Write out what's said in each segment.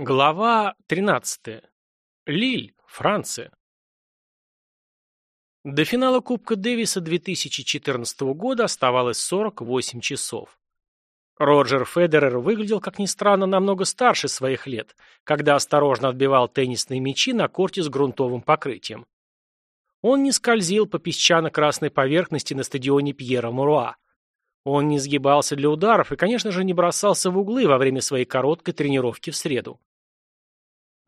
Глава 13. Лиль, Франция. До финала Кубка Дэвиса 2014 года оставалось 48 часов. Роджер Федерер выглядел, как ни странно, намного старше своих лет, когда осторожно отбивал теннисные мячи на корте с грунтовым покрытием. Он не скользил по песчано-красной поверхности на стадионе Пьера Муруа. Он не сгибался для ударов и, конечно же, не бросался в углы во время своей короткой тренировки в среду.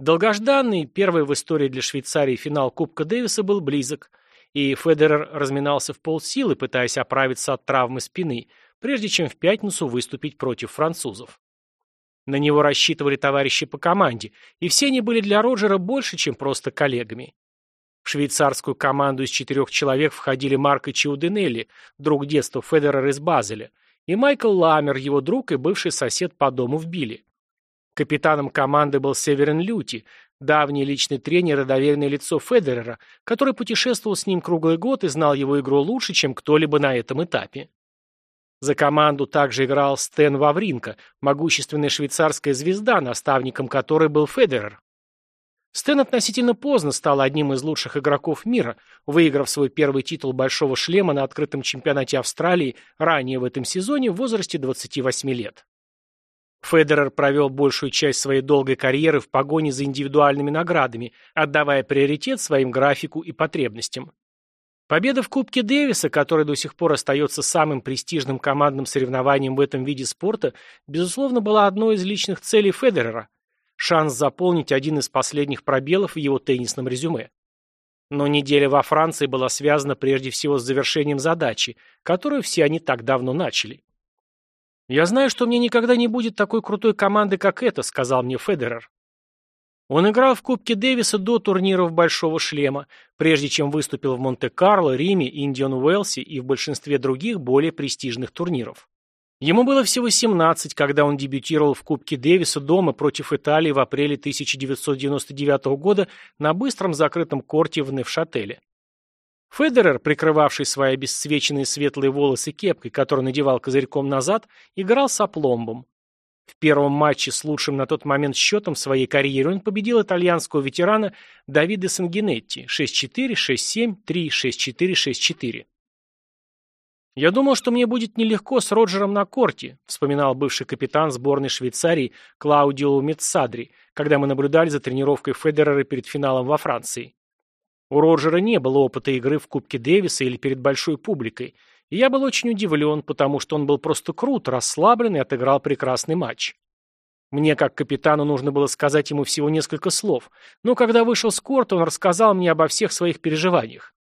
Долгожданный, первый в истории для Швейцарии финал Кубка Дэвиса был близок, и Федерер разминался в полсилы, пытаясь оправиться от травмы спины, прежде чем в пятницу выступить против французов. На него рассчитывали товарищи по команде, и все они были для Роджера больше, чем просто коллегами. В швейцарскую команду из четырех человек входили Марко Чиуденелли, друг детства Федерера из Базеля, и Майкл Ламер, его друг и бывший сосед по дому в Билли. Капитаном команды был Северин Люти, давний личный тренер и доверенное лицо Федерера, который путешествовал с ним круглый год и знал его игру лучше, чем кто-либо на этом этапе. За команду также играл Стэн Вавринко, могущественная швейцарская звезда, наставником которой был Федерер. Стэн относительно поздно стал одним из лучших игроков мира, выиграв свой первый титул «Большого шлема» на открытом чемпионате Австралии ранее в этом сезоне в возрасте 28 лет. Федерер провел большую часть своей долгой карьеры в погоне за индивидуальными наградами, отдавая приоритет своим графику и потребностям. Победа в Кубке Дэвиса, который до сих пор остается самым престижным командным соревнованием в этом виде спорта, безусловно, была одной из личных целей Федерера – шанс заполнить один из последних пробелов в его теннисном резюме. Но неделя во Франции была связана прежде всего с завершением задачи, которую все они так давно начали. «Я знаю, что мне никогда не будет такой крутой команды, как эта», — сказал мне Федерер. Он играл в Кубке Дэвиса до турниров «Большого шлема», прежде чем выступил в Монте-Карло, Риме, Индиан Уэлсе и в большинстве других более престижных турниров. Ему было всего 17, когда он дебютировал в Кубке Дэвиса дома против Италии в апреле 1999 года на быстром закрытом корте в Невшателе. Федерер, прикрывавший свои обесцвеченные светлые волосы кепкой, которую надевал козырьком назад, играл с опломбом. В первом матче с лучшим на тот момент счетом своей карьере он победил итальянского ветерана Давида Сангинетти 6-4, 6-7, 3, 6-4, 6-4. «Я думал, что мне будет нелегко с Роджером на корте», вспоминал бывший капитан сборной Швейцарии Клаудио Мецадри, когда мы наблюдали за тренировкой Федерера перед финалом во Франции. У Роджера не было опыта игры в Кубке Дэвиса или перед большой публикой, и я был очень удивлен, потому что он был просто крут, расслаблен и отыграл прекрасный матч. Мне, как капитану, нужно было сказать ему всего несколько слов, но когда вышел с корта, он рассказал мне обо всех своих переживаниях.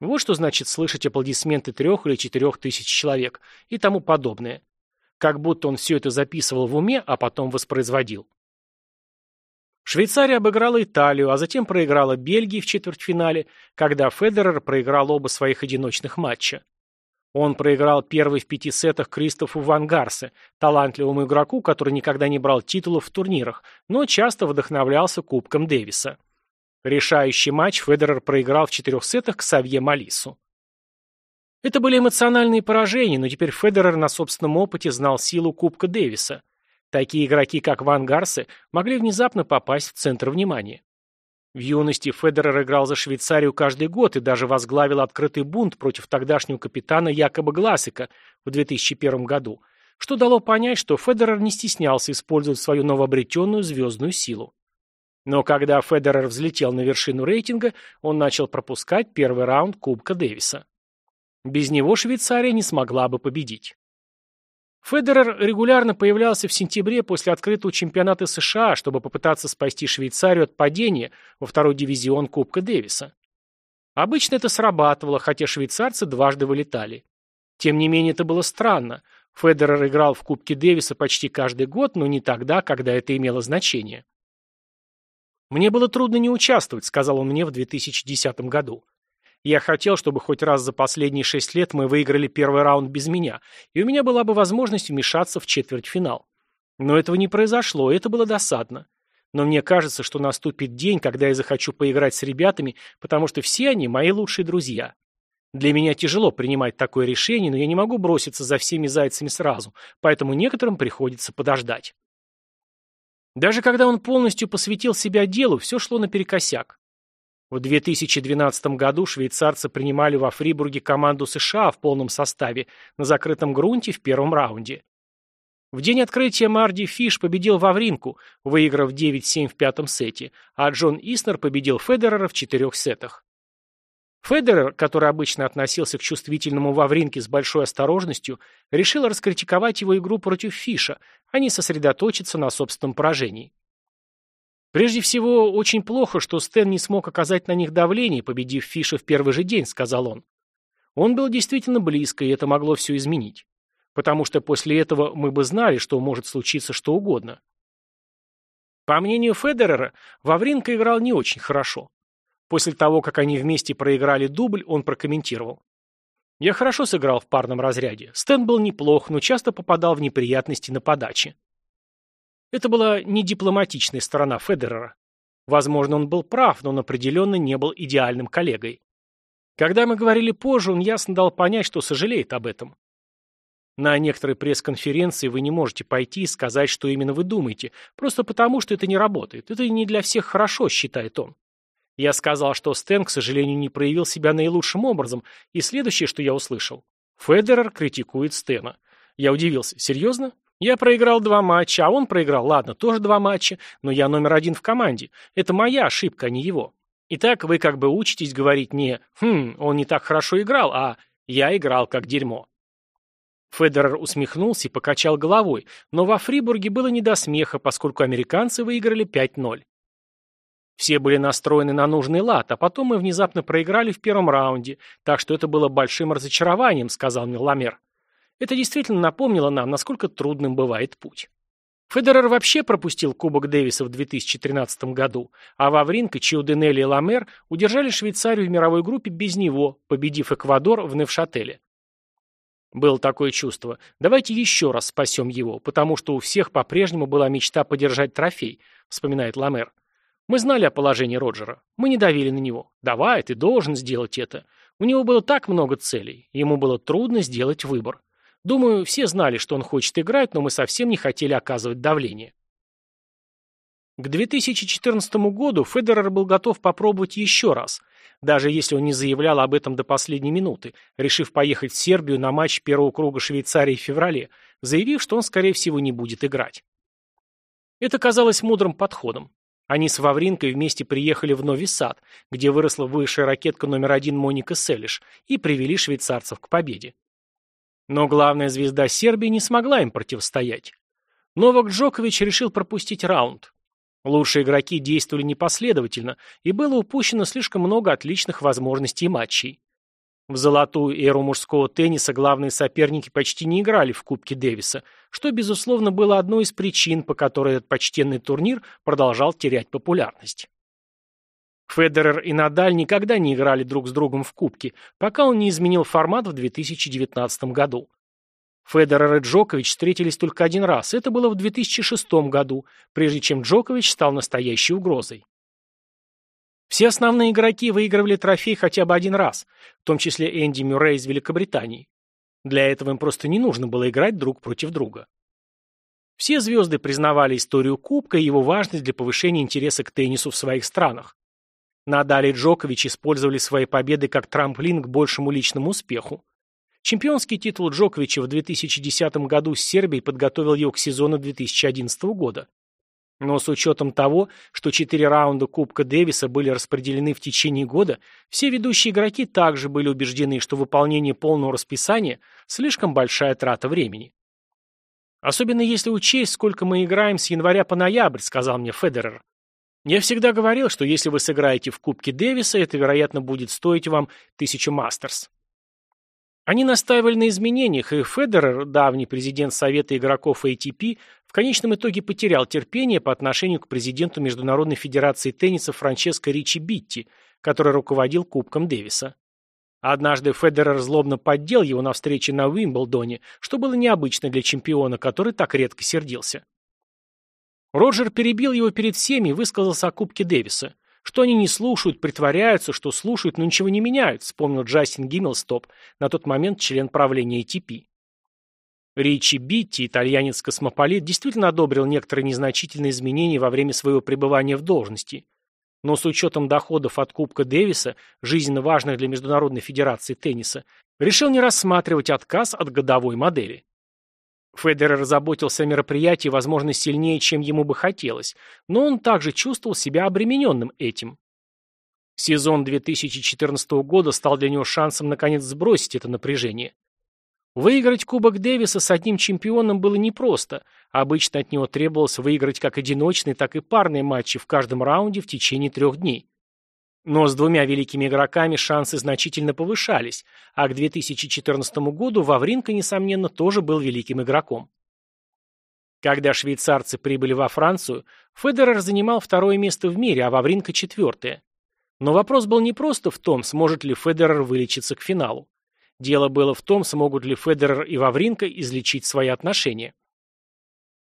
Вот что значит слышать аплодисменты трех или четырех тысяч человек и тому подобное. Как будто он все это записывал в уме, а потом воспроизводил. Швейцария обыграла Италию, а затем проиграла Бельгии в четвертьфинале, когда Федерер проиграл оба своих одиночных матча. Он проиграл первый в пяти сетах Кристофу Ван Гарсе, талантливому игроку, который никогда не брал титулов в турнирах, но часто вдохновлялся Кубком Дэвиса. Решающий матч Федерер проиграл в четырех сетах к Савье Малису. Это были эмоциональные поражения, но теперь Федерер на собственном опыте знал силу Кубка Дэвиса. Такие игроки, как Ван Гарсе, могли внезапно попасть в центр внимания. В юности Федерер играл за Швейцарию каждый год и даже возглавил открытый бунт против тогдашнего капитана Якоба Гласика в 2001 году, что дало понять, что Федерер не стеснялся использовать свою новообретенную звездную силу. Но когда Федерер взлетел на вершину рейтинга, он начал пропускать первый раунд Кубка Дэвиса. Без него Швейцария не смогла бы победить. Федерер регулярно появлялся в сентябре после открытого чемпионата США, чтобы попытаться спасти Швейцарию от падения во второй дивизион Кубка Дэвиса. Обычно это срабатывало, хотя швейцарцы дважды вылетали. Тем не менее, это было странно. Федерер играл в Кубке Дэвиса почти каждый год, но не тогда, когда это имело значение. «Мне было трудно не участвовать», — сказал он мне в 2010 году. Я хотел, чтобы хоть раз за последние шесть лет мы выиграли первый раунд без меня, и у меня была бы возможность вмешаться в четвертьфинал. Но этого не произошло, и это было досадно. Но мне кажется, что наступит день, когда я захочу поиграть с ребятами, потому что все они мои лучшие друзья. Для меня тяжело принимать такое решение, но я не могу броситься за всеми зайцами сразу, поэтому некоторым приходится подождать. Даже когда он полностью посвятил себя делу, все шло наперекосяк. В 2012 году швейцарцы принимали во Фрибурге команду США в полном составе на закрытом грунте в первом раунде. В день открытия Марди Фиш победил Вавринку, выиграв 9-7 в пятом сете, а Джон Иснер победил Федерера в четырех сетах. Федерер, который обычно относился к чувствительному Вавринке с большой осторожностью, решил раскритиковать его игру против Фиша, а не сосредоточиться на собственном поражении. «Прежде всего, очень плохо, что Стэн не смог оказать на них давление, победив Фиша в первый же день», — сказал он. Он был действительно близко, и это могло все изменить потому что после этого мы бы знали, что может случиться что угодно. По мнению Федерера, Вавринка играл не очень хорошо. После того, как они вместе проиграли дубль, он прокомментировал. «Я хорошо сыграл в парном разряде. Стэн был неплох, но часто попадал в неприятности на подаче». Это была не дипломатичная сторона Федерера. Возможно, он был прав, но он определенно не был идеальным коллегой. Когда мы говорили позже, он ясно дал понять, что сожалеет об этом. На некоторой пресс-конференции вы не можете пойти и сказать, что именно вы думаете, просто потому, что это не работает. Это не для всех хорошо, считает он. Я сказал, что Стэн, к сожалению, не проявил себя наилучшим образом, и следующее, что я услышал. Федерер критикует Стэна. Я удивился. Серьезно? Я проиграл два матча, а он проиграл, ладно, тоже два матча, но я номер один в команде. Это моя ошибка, а не его. Итак, вы как бы учитесь говорить не «хм, он не так хорошо играл», а «я играл как дерьмо». Федерер усмехнулся и покачал головой, но во Фрибурге было не до смеха, поскольку американцы выиграли 5-0. Все были настроены на нужный лад, а потом мы внезапно проиграли в первом раунде, так что это было большим разочарованием, сказал мне Ламер. Это действительно напомнило нам, насколько трудным бывает путь. Федерер вообще пропустил Кубок Дэвиса в 2013 году, а Вавринка, Чиуденелли и Ламер удержали Швейцарию в мировой группе без него, победив Эквадор в Невшателе. Было такое чувство. Давайте еще раз спасем его, потому что у всех по-прежнему была мечта подержать трофей, вспоминает Ламер. Мы знали о положении Роджера. Мы не давили на него. Давай, ты должен сделать это. У него было так много целей. Ему было трудно сделать выбор. Думаю, все знали, что он хочет играть, но мы совсем не хотели оказывать давление. К 2014 году Федерер был готов попробовать еще раз, даже если он не заявлял об этом до последней минуты, решив поехать в Сербию на матч первого круга Швейцарии в феврале, заявив, что он, скорее всего, не будет играть. Это казалось мудрым подходом. Они с Вавринкой вместе приехали в Нови Сад, где выросла высшая ракетка номер один Моника Селиш, и привели швейцарцев к победе. Но главная звезда Сербии не смогла им противостоять. Новак Джокович решил пропустить раунд. Лучшие игроки действовали непоследовательно, и было упущено слишком много отличных возможностей матчей. В золотую эру мужского тенниса главные соперники почти не играли в Кубке Дэвиса, что, безусловно, было одной из причин, по которой этот почтенный турнир продолжал терять популярность. Федерер и Надаль никогда не играли друг с другом в Кубке, пока он не изменил формат в 2019 году. Федерер и Джокович встретились только один раз, это было в 2006 году, прежде чем Джокович стал настоящей угрозой. Все основные игроки выигрывали трофей хотя бы один раз, в том числе Энди Мюррей из Великобритании. Для этого им просто не нужно было играть друг против друга. Все звезды признавали историю Кубка и его важность для повышения интереса к теннису в своих странах. Надаль и Джокович использовали свои победы как трамплин к большему личному успеху. Чемпионский титул Джоковича в 2010 году с Сербией подготовил его к сезону 2011 года. Но с учетом того, что четыре раунда Кубка Дэвиса были распределены в течение года, все ведущие игроки также были убеждены, что выполнение полного расписания – слишком большая трата времени. «Особенно если учесть, сколько мы играем с января по ноябрь», – сказал мне Федерер. «Я всегда говорил, что если вы сыграете в Кубке Дэвиса, это, вероятно, будет стоить вам тысячу мастерс». Они настаивали на изменениях, и Федерер, давний президент Совета игроков ATP, в конечном итоге потерял терпение по отношению к президенту Международной Федерации тенниса Франческо Ричи Битти, который руководил Кубком Дэвиса. Однажды Федерер злобно поддел его на встрече на Уимблдоне, что было необычно для чемпиона, который так редко сердился. Роджер перебил его перед всеми и высказался о Кубке Дэвиса. Что они не слушают, притворяются, что слушают, но ничего не меняют, вспомнил Джастин Гиммелстоп, на тот момент член правления ATP. Ричи Битти, итальянец-космополит, действительно одобрил некоторые незначительные изменения во время своего пребывания в должности. Но с учетом доходов от Кубка Дэвиса, жизненно важных для Международной Федерации тенниса, решил не рассматривать отказ от годовой модели. Федерер заботился о мероприятии, возможно, сильнее, чем ему бы хотелось, но он также чувствовал себя обремененным этим. Сезон 2014 года стал для него шансом наконец сбросить это напряжение. Выиграть Кубок Дэвиса с одним чемпионом было непросто, обычно от него требовалось выиграть как одиночные, так и парные матчи в каждом раунде в течение трех дней. Но с двумя великими игроками шансы значительно повышались, а к 2014 году Вавринка, несомненно, тоже был великим игроком. Когда швейцарцы прибыли во Францию, Федерер занимал второе место в мире, а Вавринка – четвертое. Но вопрос был не просто в том, сможет ли Федерер вылечиться к финалу. Дело было в том, смогут ли Федерер и Вавринка излечить свои отношения.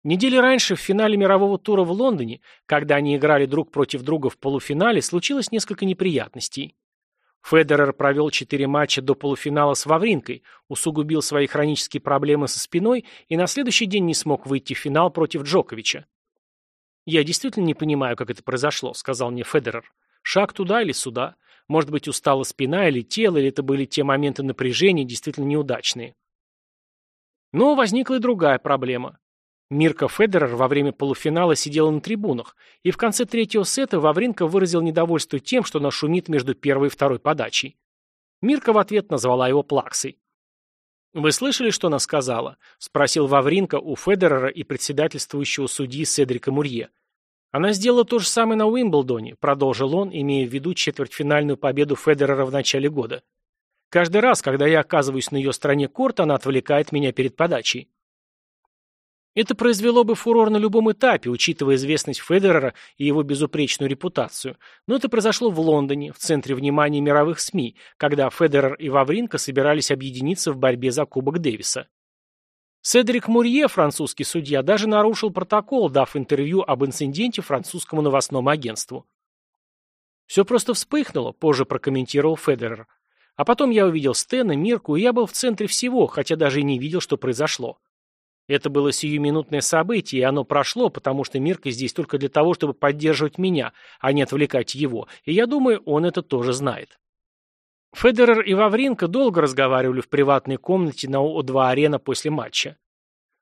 Недели раньше в финале мирового тура в Лондоне, когда они играли друг против друга в полуфинале, случилось несколько неприятностей. Федерер провел четыре матча до полуфинала с Вавринкой, усугубил свои хронические проблемы со спиной и на следующий день не смог выйти в финал против Джоковича. «Я действительно не понимаю, как это произошло», — сказал мне Федерер. «Шаг туда или сюда? Может быть, устала спина или тело, или это были те моменты напряжения, действительно неудачные». Но возникла и другая проблема. Мирка Федерер во время полуфинала сидела на трибунах, и в конце третьего сета Вавринка выразил недовольство тем, что она шумит между первой и второй подачей. Мирка в ответ назвала его плаксой. «Вы слышали, что она сказала?» – спросил Вавринка у Федерера и председательствующего судьи Седрика Мурье. «Она сделала то же самое на Уимблдоне», – продолжил он, имея в виду четвертьфинальную победу Федерера в начале года. «Каждый раз, когда я оказываюсь на ее стороне корта, она отвлекает меня перед подачей». Это произвело бы фурор на любом этапе, учитывая известность Федерера и его безупречную репутацию. Но это произошло в Лондоне, в центре внимания мировых СМИ, когда Федерер и Вавринка собирались объединиться в борьбе за Кубок Дэвиса. Седрик Мурье, французский судья, даже нарушил протокол, дав интервью об инциденте французскому новостному агентству. «Все просто вспыхнуло», – позже прокомментировал Федерер. «А потом я увидел Стена, Мирку, и я был в центре всего, хотя даже и не видел, что произошло. Это было сиюминутное событие, и оно прошло, потому что Мирка здесь только для того, чтобы поддерживать меня, а не отвлекать его, и я думаю, он это тоже знает. Федерер и Вавринка долго разговаривали в приватной комнате на О2-арена после матча.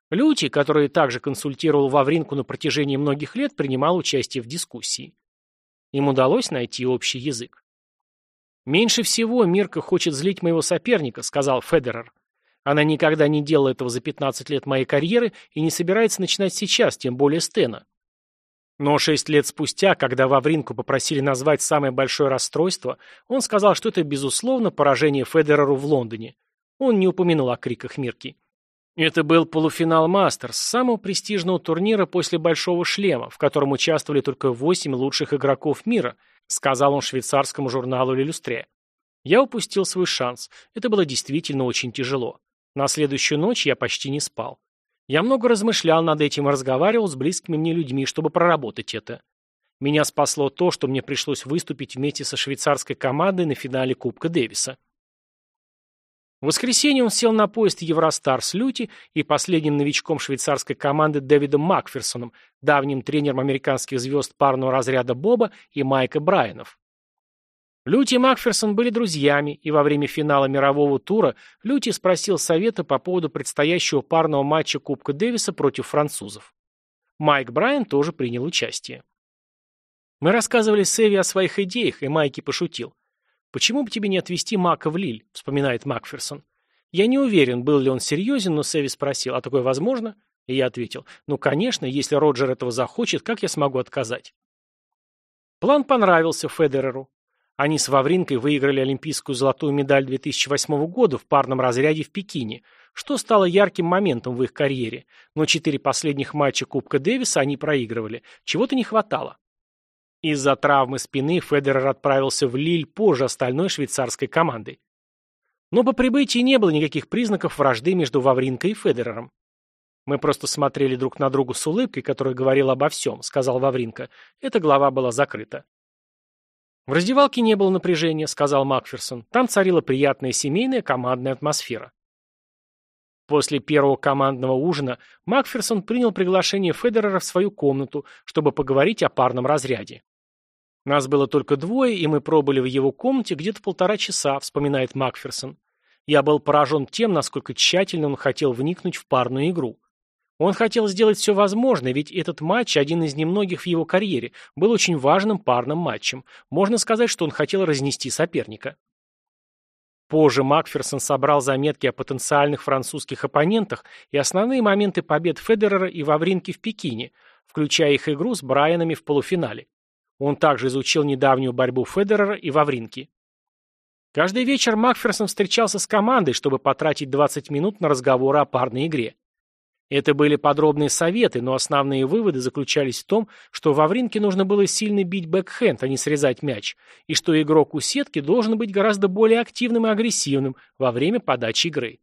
Люти, который также консультировал Вавринку на протяжении многих лет, принимал участие в дискуссии. Им удалось найти общий язык. «Меньше всего Мирка хочет злить моего соперника», — сказал Федерер. Она никогда не делала этого за 15 лет моей карьеры и не собирается начинать сейчас, тем более Стена. Но шесть лет спустя, когда Вавринку попросили назвать самое большое расстройство, он сказал, что это, безусловно, поражение Федереру в Лондоне. Он не упомянул о криках Мирки. Это был полуфинал Мастерс, самого престижного турнира после Большого шлема, в котором участвовали только восемь лучших игроков мира, сказал он швейцарскому журналу «Лилюстре». Я упустил свой шанс. Это было действительно очень тяжело. На следующую ночь я почти не спал. Я много размышлял над этим и разговаривал с близкими мне людьми, чтобы проработать это. Меня спасло то, что мне пришлось выступить вместе со швейцарской командой на финале Кубка Дэвиса. В воскресенье он сел на поезд Евростар с Люти и последним новичком швейцарской команды Дэвидом Макферсоном, давним тренером американских звезд парного разряда Боба и Майка Брайанов. Люти и Макферсон были друзьями, и во время финала мирового тура Люти спросил совета по поводу предстоящего парного матча Кубка Дэвиса против французов. Майк Брайан тоже принял участие. Мы рассказывали Севи о своих идеях, и Майки пошутил. «Почему бы тебе не отвезти Мака в Лиль?» – вспоминает Макферсон. Я не уверен, был ли он серьезен, но Севи спросил, а такое возможно? И я ответил, ну, конечно, если Роджер этого захочет, как я смогу отказать? План понравился Федереру. Они с Вавринкой выиграли олимпийскую золотую медаль 2008 года в парном разряде в Пекине, что стало ярким моментом в их карьере, но четыре последних матча Кубка Дэвиса они проигрывали, чего-то не хватало. Из-за травмы спины Федерер отправился в Лиль позже остальной швейцарской команды. Но по прибытии не было никаких признаков вражды между Вавринкой и Федерером. «Мы просто смотрели друг на друга с улыбкой, которая говорила обо всем», — сказал Вавринка. Эта глава была закрыта. «В раздевалке не было напряжения», — сказал Макферсон. «Там царила приятная семейная командная атмосфера». После первого командного ужина Макферсон принял приглашение Федерера в свою комнату, чтобы поговорить о парном разряде. Нас было только двое, и мы пробыли в его комнате где-то полтора часа, вспоминает Макферсон. Я был поражен тем, насколько тщательно он хотел вникнуть в парную игру. Он хотел сделать все возможное, ведь этот матч, один из немногих в его карьере, был очень важным парным матчем. Можно сказать, что он хотел разнести соперника. Позже Макферсон собрал заметки о потенциальных французских оппонентах и основные моменты побед Федерера и Вавринки в Пекине, включая их игру с Брайанами в полуфинале. Он также изучил недавнюю борьбу Федерера и Вавринки. Каждый вечер Макферсон встречался с командой, чтобы потратить 20 минут на разговоры о парной игре. Это были подробные советы, но основные выводы заключались в том, что Вавринке нужно было сильно бить бэкхенд, а не срезать мяч, и что игрок у сетки должен быть гораздо более активным и агрессивным во время подачи игры.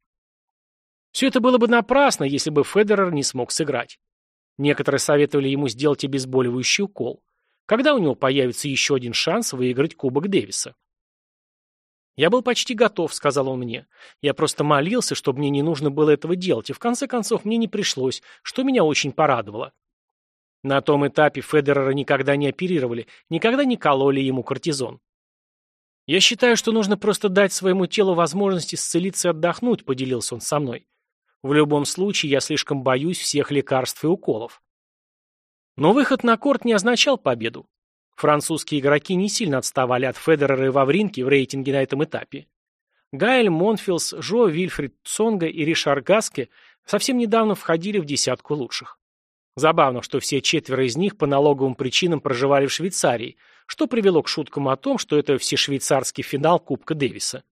Все это было бы напрасно, если бы Федерер не смог сыграть. Некоторые советовали ему сделать обезболивающий укол. Когда у него появится еще один шанс выиграть Кубок Дэвиса? «Я был почти готов», — сказал он мне. «Я просто молился, чтобы мне не нужно было этого делать, и в конце концов мне не пришлось, что меня очень порадовало». На том этапе Федерера никогда не оперировали, никогда не кололи ему кортизон. «Я считаю, что нужно просто дать своему телу возможность исцелиться и отдохнуть», — поделился он со мной. «В любом случае, я слишком боюсь всех лекарств и уколов». Но выход на корт не означал победу. Французские игроки не сильно отставали от Федерера и Вавринки в рейтинге на этом этапе. Гайль, Монфилс, Жо, Вильфрид Цонга и Ришар Гаске совсем недавно входили в десятку лучших. Забавно, что все четверо из них по налоговым причинам проживали в Швейцарии, что привело к шуткам о том, что это всешвейцарский финал Кубка Дэвиса.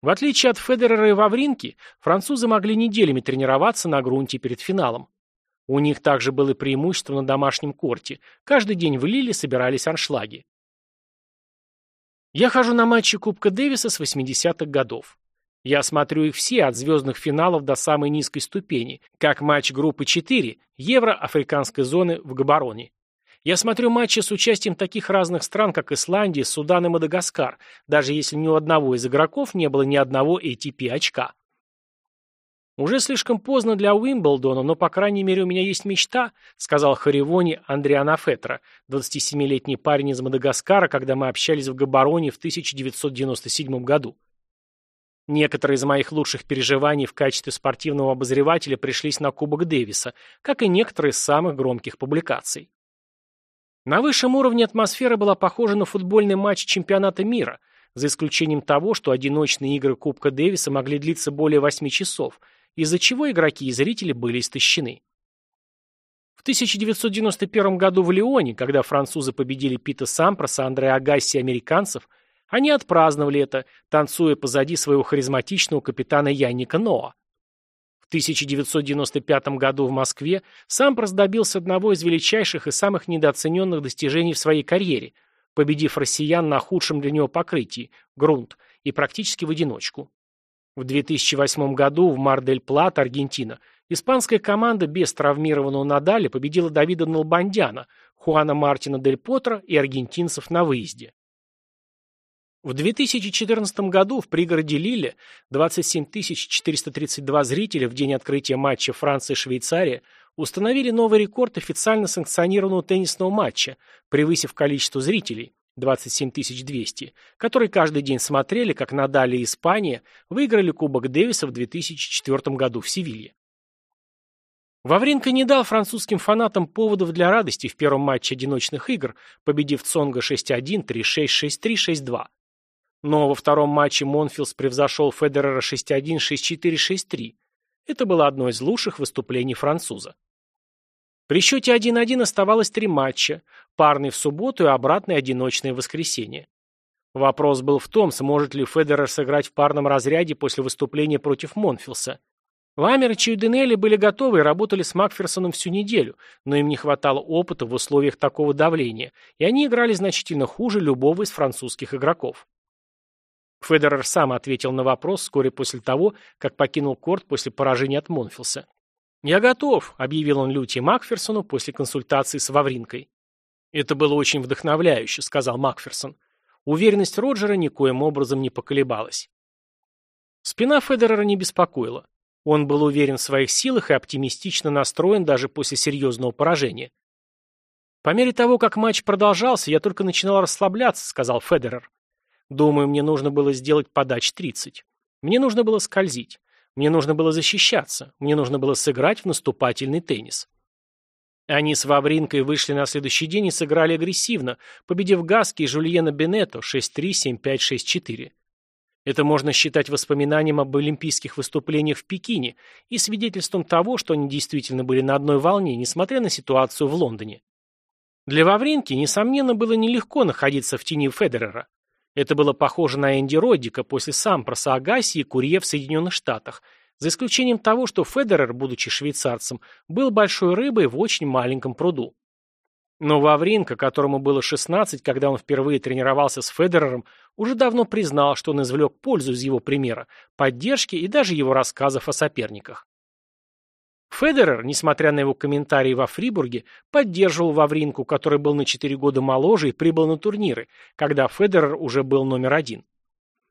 В отличие от Федерера и Вавринки, французы могли неделями тренироваться на грунте перед финалом. У них также было преимущество на домашнем корте. Каждый день в Лиле собирались аншлаги. Я хожу на матчи Кубка Дэвиса с 80-х годов. Я смотрю их все, от звездных финалов до самой низкой ступени, как матч группы 4 Евро-Африканской зоны в Габароне. Я смотрю матчи с участием таких разных стран, как Исландия, Судан и Мадагаскар, даже если ни у одного из игроков не было ни одного ATP очка. «Уже слишком поздно для Уимблдона, но, по крайней мере, у меня есть мечта», сказал Харивони Андриана Фетра, 27-летний парень из Мадагаскара, когда мы общались в Габароне в 1997 году. Некоторые из моих лучших переживаний в качестве спортивного обозревателя пришлись на Кубок Дэвиса, как и некоторые из самых громких публикаций. На высшем уровне атмосфера была похожа на футбольный матч чемпионата мира, за исключением того, что одиночные игры Кубка Дэвиса могли длиться более 8 часов – из-за чего игроки и зрители были истощены. В 1991 году в Лионе, когда французы победили Пита Сампроса, Андреа Агасси и американцев, они отпраздновали это, танцуя позади своего харизматичного капитана Янника Ноа. В 1995 году в Москве Сампрос добился одного из величайших и самых недооцененных достижений в своей карьере, победив россиян на худшем для него покрытии – грунт, и практически в одиночку. В 2008 году в Мар-дель-Плат, Аргентина, испанская команда без травмированного Надаля победила Давида Налбандяна, Хуана Мартина Дель Потро и аргентинцев на выезде. В 2014 году в пригороде Лиле 27 432 зрителя в день открытия матча Франция-Швейцария установили новый рекорд официально санкционированного теннисного матча, превысив количество зрителей, 27 200, которые каждый день смотрели, как Надали и Испания выиграли Кубок Дэвиса в 2004 году в Севилье. Вавринка не дал французским фанатам поводов для радости в первом матче одиночных игр, победив Цонга 6-1, 3-6, 6-3, 6-2. Но во втором матче Монфилс превзошел Федерера 6-1, 6-4, 6-3. Это было одно из лучших выступлений француза. При счете 1-1 оставалось три матча, парный в субботу и обратный одиночное в воскресенье. Вопрос был в том, сможет ли Федерер сыграть в парном разряде после выступления против Монфилса. Ламерч и Юденелли были готовы и работали с Макферсоном всю неделю, но им не хватало опыта в условиях такого давления, и они играли значительно хуже любого из французских игроков. Федерер сам ответил на вопрос вскоре после того, как покинул корт после поражения от Монфилса. «Я готов», — объявил он Люти Макферсону после консультации с Вавринкой. «Это было очень вдохновляюще», — сказал Макферсон. Уверенность Роджера никоим образом не поколебалась. Спина Федерера не беспокоила. Он был уверен в своих силах и оптимистично настроен даже после серьезного поражения. «По мере того, как матч продолжался, я только начинал расслабляться», — сказал Федерер. «Думаю, мне нужно было сделать подач 30. Мне нужно было скользить. Мне нужно было защищаться. Мне нужно было сыграть в наступательный теннис». Они с Вавринкой вышли на следующий день и сыграли агрессивно, победив Гаски и Жульена Бенето 6-3, 7-5, 6-4. Это можно считать воспоминанием об олимпийских выступлениях в Пекине и свидетельством того, что они действительно были на одной волне, несмотря на ситуацию в Лондоне. Для Вавринки, несомненно, было нелегко находиться в тени Федерера. Это было похоже на Энди Роддика после Сампроса Агаси и Курье в Соединенных Штатах, за исключением того, что Федерер, будучи швейцарцем, был большой рыбой в очень маленьком пруду. Но Вавринка, которому было 16, когда он впервые тренировался с Федерером, уже давно признал, что он извлек пользу из его примера, поддержки и даже его рассказов о соперниках. Федерер, несмотря на его комментарии во Фрибурге, поддерживал Вавринку, который был на 4 года моложе и прибыл на турниры, когда Федерер уже был номер один.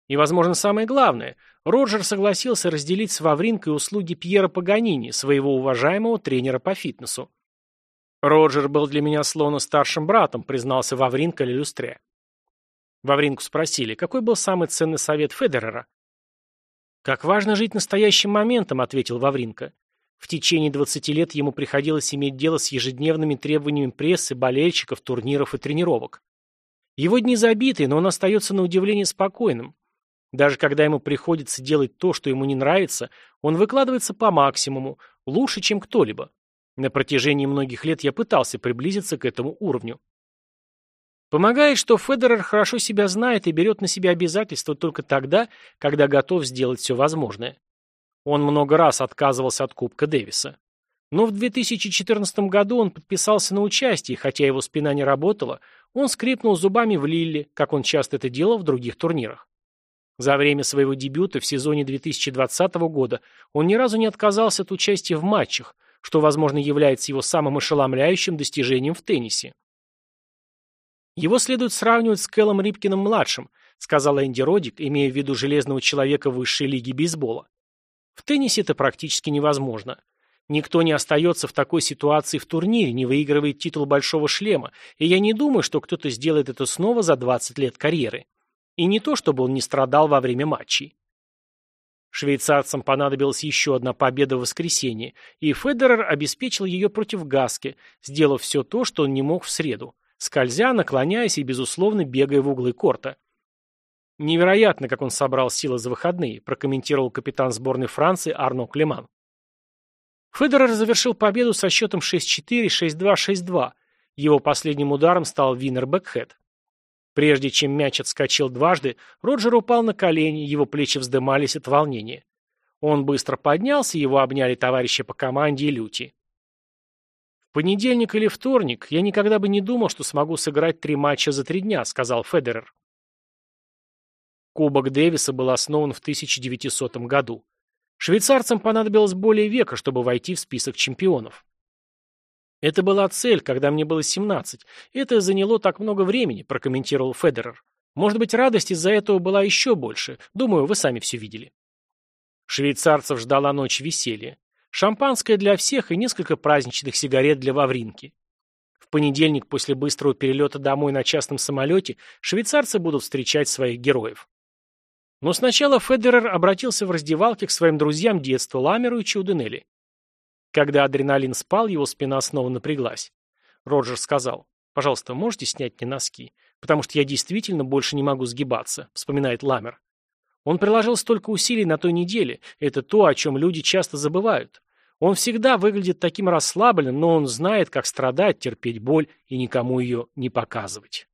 И, возможно, самое главное, Роджер согласился разделить с Вавринкой услуги Пьера Паганини, своего уважаемого тренера по фитнесу. «Роджер был для меня словно старшим братом», признался Вавринка Лелюстре. Вавринку спросили, какой был самый ценный совет Федерера? «Как важно жить настоящим моментом», — ответил Вавринка. В течение 20 лет ему приходилось иметь дело с ежедневными требованиями прессы, болельщиков, турниров и тренировок. Его дни забиты, но он остается на удивление спокойным. Даже когда ему приходится делать то, что ему не нравится, он выкладывается по максимуму, лучше, чем кто-либо. На протяжении многих лет я пытался приблизиться к этому уровню. Помогает, что Федерер хорошо себя знает и берет на себя обязательства только тогда, когда готов сделать все возможное. Он много раз отказывался от Кубка Дэвиса. Но в 2014 году он подписался на участие, хотя его спина не работала, он скрипнул зубами в Лилле, как он часто это делал в других турнирах. За время своего дебюта в сезоне 2020 года он ни разу не отказался от участия в матчах, что, возможно, является его самым ошеломляющим достижением в теннисе. Его следует сравнивать с Кэллом Рипкиным-младшим, сказал Энди Родик, имея в виду железного человека высшей лиги бейсбола. В теннисе это практически невозможно. Никто не остается в такой ситуации в турнире, не выигрывает титул большого шлема, и я не думаю, что кто-то сделает это снова за 20 лет карьеры. И не то, чтобы он не страдал во время матчей. Швейцарцам понадобилась еще одна победа в воскресенье, и Федерер обеспечил ее против Гаски, сделав все то, что он не мог в среду, скользя, наклоняясь и, безусловно, бегая в углы корта. Невероятно, как он собрал силы за выходные, прокомментировал капитан сборной Франции Арно Клеман. Федерер завершил победу со счетом 6-4, 6-2, 6-2. Его последним ударом стал Винер Бекхед. Прежде чем мяч отскочил дважды, Роджер упал на колени, его плечи вздымались от волнения. Он быстро поднялся, его обняли товарищи по команде и Люти. «В понедельник или вторник я никогда бы не думал, что смогу сыграть три матча за три дня», — сказал Федерер. Кубок Дэвиса был основан в 1900 году. Швейцарцам понадобилось более века, чтобы войти в список чемпионов. «Это была цель, когда мне было 17. Это заняло так много времени», – прокомментировал Федерер. «Может быть, радость из-за этого была еще больше. Думаю, вы сами все видели». Швейцарцев ждала ночь веселья. Шампанское для всех и несколько праздничных сигарет для Вавринки. В понедельник после быстрого перелета домой на частном самолете швейцарцы будут встречать своих героев. Но сначала Федерер обратился в раздевалке к своим друзьям детства Ламеру и Чуденелли. Когда адреналин спал, его спина снова напряглась. Роджер сказал, «Пожалуйста, можете снять мне носки? Потому что я действительно больше не могу сгибаться», — вспоминает Ламер. Он приложил столько усилий на той неделе. Это то, о чем люди часто забывают. Он всегда выглядит таким расслабленным, но он знает, как страдать, терпеть боль и никому ее не показывать.